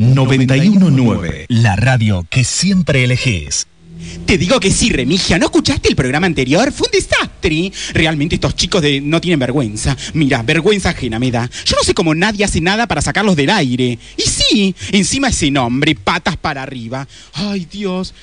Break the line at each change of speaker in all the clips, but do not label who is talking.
919, la radio que siempre elegís.
Te digo que sí, Remigia. ¿No escuchaste el programa anterior? Fue un desastre. Realmente estos chicos de... no tienen vergüenza. Mira, vergüenza ajena me da. Yo no sé cómo nadie hace nada para sacarlos del aire. Y sí, encima ese nombre, patas para arriba. Ay, Dios.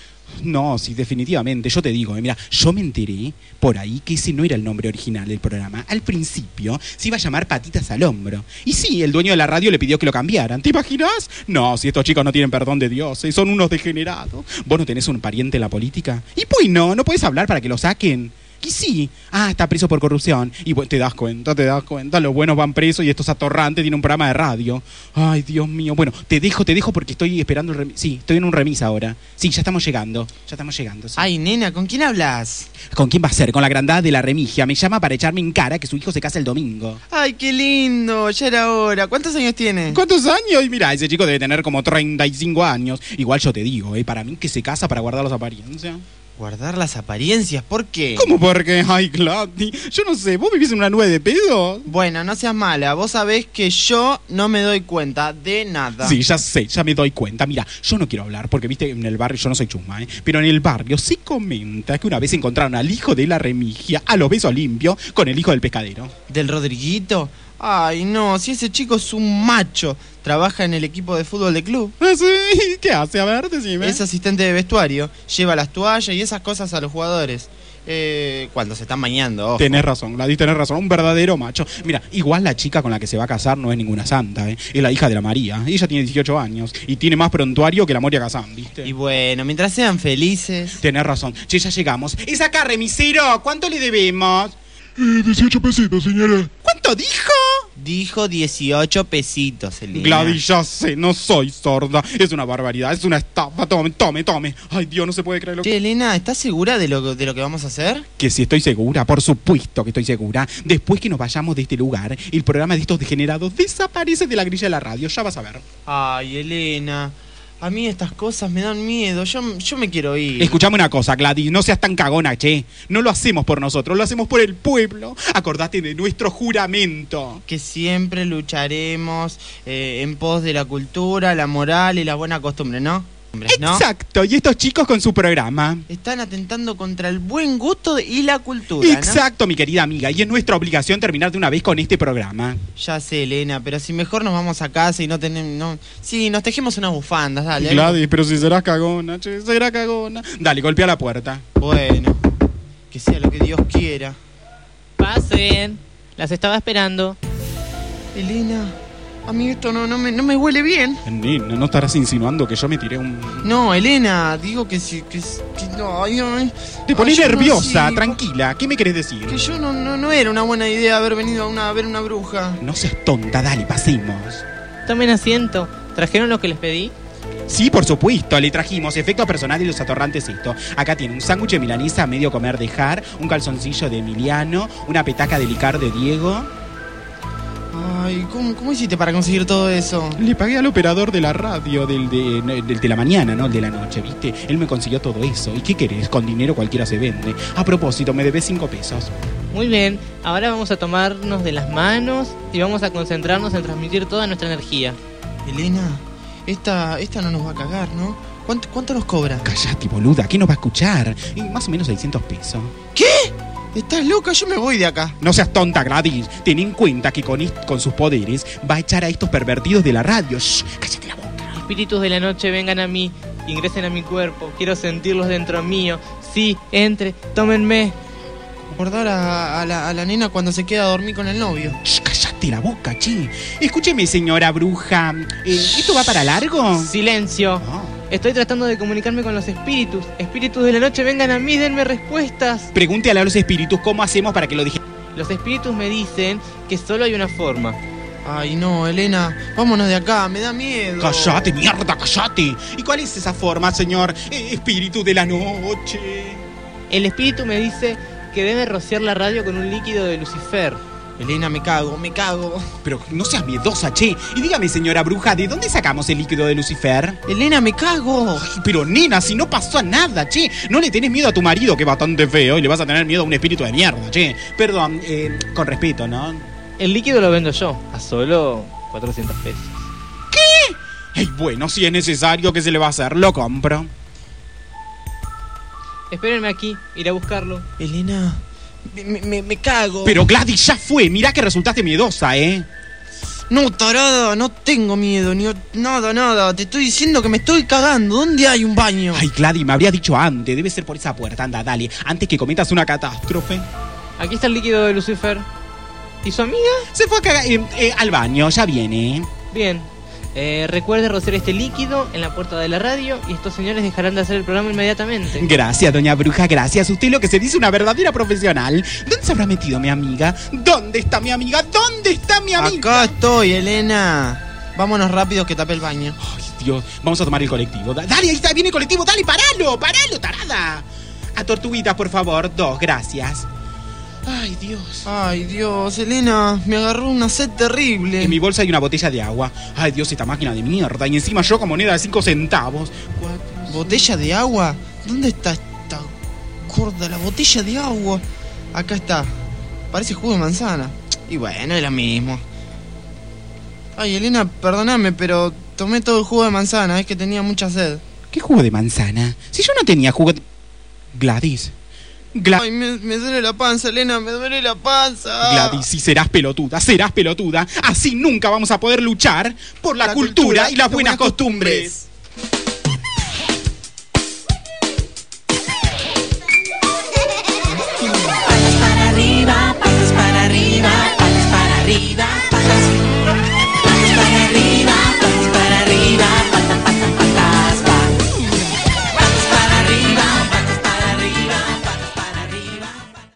No, sí, definitivamente. Yo te digo, eh, mira, yo me enteré por ahí que ese no era el nombre original del programa. Al principio se iba a llamar Patitas al Hombro. Y sí, el dueño de la radio le pidió que lo cambiaran. ¿Te imaginas? No, si estos chicos no tienen perdón de Dios, eh, son unos degenerados. ¿Vos no tenés un pariente en la política? Y pues no, no puedes hablar para que lo saquen. Y sí, ah, está preso por corrupción. Y bueno, te das cuenta, te das cuenta, los buenos van presos y estos atorrantes tienen un programa de radio. Ay, Dios mío. Bueno, te dejo, te dejo porque estoy esperando el remis. Sí, estoy en un remis ahora. Sí, ya estamos llegando, ya estamos llegando. sí.
Ay, nena, ¿con quién hablas?
¿Con quién va a ser? Con la grandad de la remigia. Me llama para echarme en cara que su hijo se casa el domingo.
Ay, qué lindo, ya era hora. ¿Cuántos años tiene?
¿Cuántos años? Y mira, ese chico debe tener como 35 años. Igual yo te digo, ¿eh? para mí que se casa para guardar las apariencias.
Guardar las apariencias, ¿por qué?
¿Cómo porque? Ay, Gladys, yo no sé, ¿vos vivís en una nube de pedo?
Bueno, no seas mala, vos sabés que yo no me doy cuenta de nada.
Sí, ya sé, ya me doy cuenta. Mira, yo no quiero hablar porque, viste, en el barrio yo no soy chusma, ¿eh? Pero en el barrio se comenta que una vez encontraron al hijo de la remigia a los besos limpios con el hijo del pescadero.
¿Del Rodriguito? Ay, no, si ese chico es un macho. Trabaja en el equipo de fútbol del club.
Ah, sí? ¿Qué hace? A ver, decime.
Es asistente de vestuario. Lleva las toallas y esas cosas a los jugadores. Eh, cuando se están bañando. ojo.
Tenés razón, Gladys, tenés razón, un verdadero macho. Mira, igual la chica con la que se va a casar no es ninguna santa, ¿eh? Es la hija de la María. Ella tiene 18 años y tiene más prontuario que la Moria Kazan, ¿viste?
Y bueno, mientras sean felices.
Tenés razón. Che, ya llegamos. Es acá, remisero. ¿Cuánto le debemos?
Eh, 18 pesitos, señora.
¿Cuánto dijo?
Dijo 18 pesitos, Elena.
Gladys, ya sé, no soy sorda. Es una barbaridad, es una estafa. Tome, tome, tome. Ay, Dios, no se puede creer lo que...
Che, Elena, ¿estás segura de lo, de lo que vamos a hacer?
Que si estoy segura, por supuesto que estoy segura. Después que nos vayamos de este lugar, el programa de estos degenerados desaparece de la grilla de la radio. Ya vas a ver.
Ay, Elena. A mí estas cosas me dan miedo. Yo, yo me quiero ir.
Escuchame una cosa, Gladys, no seas tan cagona, che. No lo hacemos por nosotros, lo hacemos por el pueblo. Acordate de nuestro juramento.
Que siempre lucharemos eh, en pos de la cultura, la moral y la buena costumbre, ¿no? ¿No?
Exacto, y estos chicos con su programa.
Están atentando contra el buen gusto y la cultura, ¿no?
Exacto, mi querida amiga, y es nuestra obligación terminar de una vez con este programa.
Ya sé, Elena, pero si mejor nos vamos a casa y no tenemos... No... Sí, nos tejemos unas bufandas, dale.
Gladys, pero si serás cagona, che, será cagona. Dale, golpea la puerta.
Bueno, que sea lo que Dios quiera.
Pasen. Las estaba esperando.
Elena, a mí esto no, no, me, no me huele bien.
Nena, no estarás insinuando que yo me tiré un...
No, Elena, digo que sí, que, que no, ay, ay.
Te pones
Ay, yo no,
nerviosa,
sí,
tranquila. ¿Qué me querés decir?
Que yo no, no, no era una buena idea haber venido a, una, a ver una bruja.
No seas tonta, dale, pasemos.
Tomen asiento. ¿Trajeron lo que les pedí?
Sí, por supuesto, le trajimos efecto personal y los atorrantes esto. Acá tiene un sándwich de milanesa a medio comer de Jar, un calzoncillo de Emiliano, una petaca de licar de Diego.
Ay, ¿cómo, cómo hiciste para conseguir todo eso?
Le pagué al operador de la radio del de, del de la mañana, no el de la noche, ¿viste? Él me consiguió todo eso. ¿Y qué querés? Con dinero cualquiera se vende. A propósito, me debes cinco pesos.
Muy bien. Ahora vamos a tomarnos de las manos y vamos a concentrarnos en transmitir toda nuestra energía.
Elena, esta, esta no nos va a cagar, ¿no? ¿Cuánto, cuánto nos cobra?
Callate, boluda, ¿qué nos va a escuchar? Y más o menos 600 pesos.
¿Qué? ¿Estás loca? Yo me voy de acá.
No seas tonta, Gladys. Ten en cuenta que con, con sus poderes va a echar a estos pervertidos de la radio. Shh, cállate la boca.
Espíritus de la noche, vengan a mí. Ingresen a mi cuerpo. Quiero sentirlos dentro mío. Sí, entre, tómenme.
Guardar a, a la, a la nena cuando se queda a dormir con el novio.
Shh, cállate la boca, che. Escúcheme, señora bruja. Eh, ¿Esto va para largo?
Silencio.
Ah.
Estoy tratando de comunicarme con los espíritus. Espíritus de la noche, vengan a mí, denme respuestas.
Pregúntale a los espíritus cómo hacemos para que lo dejen.
Los espíritus me dicen que solo hay una forma.
Ay, no, Elena, vámonos de acá, me da miedo.
Cállate, mierda, cállate. ¿Y cuál es esa forma, señor? Eh, espíritu de la noche.
El espíritu me dice que debe rociar la radio con un líquido de Lucifer.
Elena, me cago, me cago.
Pero no seas miedosa, che. Y dígame, señora bruja, ¿de dónde sacamos el líquido de Lucifer?
Elena, me cago.
Ay, pero nena, si no pasó nada, che. No le tenés miedo a tu marido, que es bastante feo, y le vas a tener miedo a un espíritu de mierda, che. Perdón, eh, con respeto, ¿no?
El líquido lo vendo yo, a solo 400 pesos.
Ay, bueno, si es necesario, ¿qué se le va a hacer? Lo compro.
Espérenme aquí, iré a buscarlo.
Elena, me, me- me cago.
Pero Gladys ya fue, mirá que resultaste miedosa, ¿eh?
No, tarada, no tengo miedo, ni nada, nada. Te estoy diciendo que me estoy cagando. ¿Dónde hay un baño?
Ay, Gladys, me habría dicho antes, debe ser por esa puerta, anda, dale, antes que cometas una catástrofe.
Aquí está el líquido de Lucifer. ¿Y su amiga?
Se fue a cagar eh, eh, al baño, ya viene.
Bien. Eh, recuerde rociar este líquido en la puerta de la radio y estos señores dejarán de hacer el programa inmediatamente.
Gracias, doña Bruja, gracias. Usted lo que se dice una verdadera profesional. ¿Dónde se habrá metido mi amiga? ¿Dónde está mi amiga? ¿Dónde está mi amiga?
Acá estoy, Elena. Vámonos rápido que tapé el baño.
Ay, Dios, vamos a tomar el colectivo. Da- Dale, ahí está, viene el colectivo, dale, paralo, paralo, tarada. A tortuguitas, por favor, dos, gracias. Ay, Dios.
Ay, Dios, Elena, me agarró una sed terrible.
En mi bolsa hay una botella de agua. Ay, Dios, esta máquina de mierda. Y encima yo con moneda de cinco centavos. Cuatro,
¿Botella de agua? ¿Dónde está esta gorda, la botella de agua? Acá está. Parece jugo de manzana. Y bueno, es lo mismo. Ay, Elena, perdóname, pero tomé todo el jugo de manzana, es que tenía mucha sed.
¿Qué jugo de manzana? Si yo no tenía jugo de... Gladys. Gla-
Ay, me, me duele la panza, Elena, me duele la panza.
Gladys, si serás pelotuda, serás pelotuda. Así nunca vamos a poder luchar por la,
La
cultura,
cultura
y las buenas
buenas
costumbres.
costumbres.